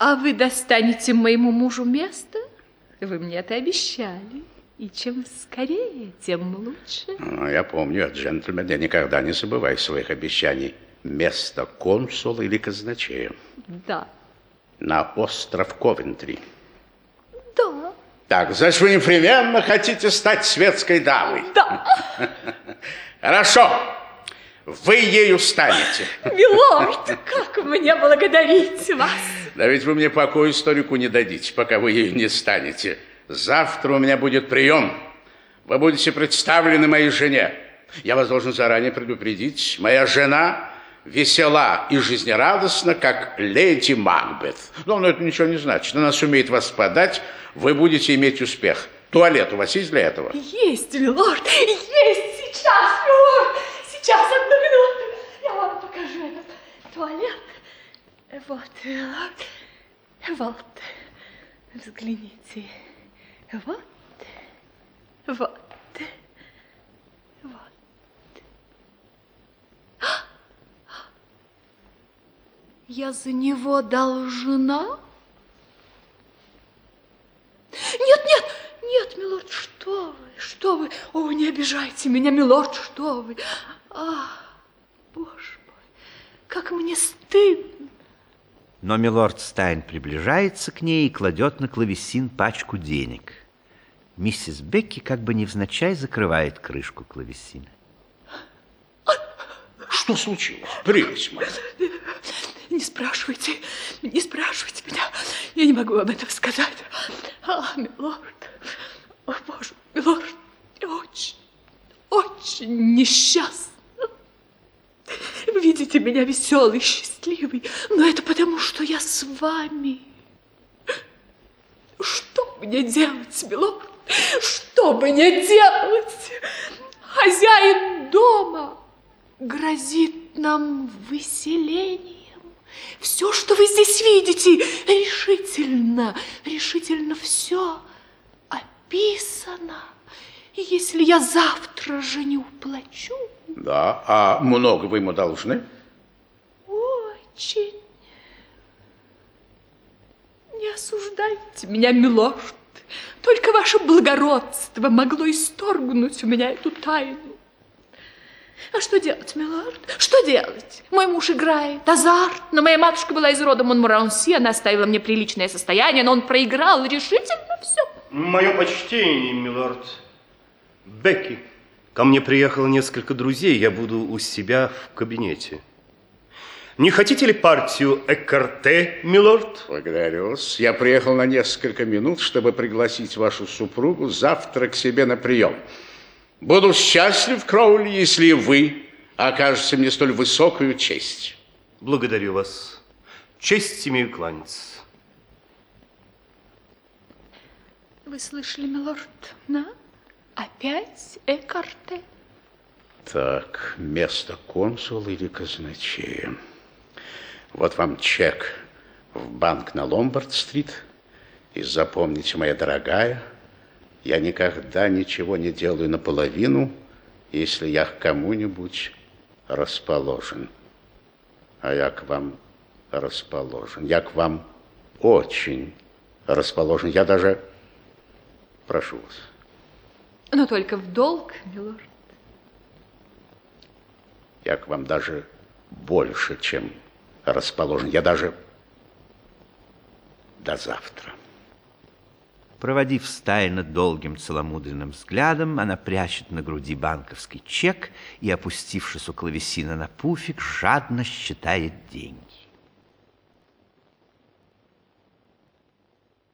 А вы достанете моему мужу место? Вы мне это обещали. И чем скорее, тем лучше. Ну, я помню, джентльмен, я никогда не забываю своих обещаний. Место консула или казначея. Да. На остров Ковентри. Да. Так, значит, вы непременно хотите стать светской дамой? Да. Хорошо. Вы ею станете. Милорд, как мне благодарить вас? Да ведь вы мне покой историку не дадите, пока вы ею не станете. Завтра у меня будет прием. Вы будете представлены моей жене. Я вас должен заранее предупредить. Моя жена весела и жизнерадостна, как леди Макбет. Но, но это ничего не значит. Она сумеет вас подать, вы будете иметь успех. Туалет у вас есть для этого? Есть, милорд, есть сейчас, милорд. Сейчас, одну минуту. Я вам покажу этот туалет. Вот, милорд. Вот. Взгляните. Вот, вот, вот. Я за него должна? Нет, нет, нет, милорд, что вы, что вы? О, не обижайте меня, милорд, что вы? Ах, боже мой, как мне стыдно. Но милорд Стайн приближается к ней и кладет на клавесин пачку денег. Миссис Бекки как бы невзначай закрывает крышку клавесина. Что случилось? Прелесть моя. Не спрашивайте, не спрашивайте меня. Я не могу вам этого сказать. А, милорд, о, боже, милорд, я очень, очень несчастна. Видите меня веселый, счастливый, но это потому, что я с вами. Что мне делать, милорд? Что мне делать? Хозяин дома грозит нам выселением. Все, что вы здесь видите, решительно, решительно все описано. Если я завтра же не уплачу... Да, а много вы ему должны? Очень. Не осуждайте меня, милорд. Только ваше благородство могло исторгнуть у меня эту тайну. А что делать, милорд? Что делать? Мой муж играет азарт, но моя матушка была из рода Монморанси, она оставила мне приличное состояние, но он проиграл решительно все. Мое почтение, милорд. Бекки, ко мне приехало несколько друзей, я буду у себя в кабинете. Не хотите ли партию Экарте, милорд? Благодарю вас. Я приехал на несколько минут, чтобы пригласить вашу супругу завтра к себе на прием. Буду счастлив, Кроули, если вы окажете мне столь высокую честь. Благодарю вас. Честь имею кланяться. Вы слышали, милорд, да? Опять Экарте? Так, место консула или казначея. Вот вам чек в банк на Ломбард-стрит. И запомните, моя дорогая, я никогда ничего не делаю наполовину, если я к кому-нибудь расположен. А я к вам расположен. Я к вам очень расположен. Я даже прошу вас. Но только в долг, милорд. Я к вам даже больше, чем расположен. Я даже до завтра. Проводив Стайна долгим целомудренным взглядом, она прячет на груди банковский чек и, опустившись у клавесина на пуфик, жадно считает деньги.